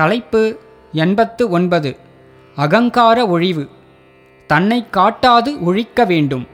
தலைப்பு எண்பத்து ஒன்பது. அகங்கார ஒழிவு. தன்னை காட்டாது ஒழிக்க வேண்டும்.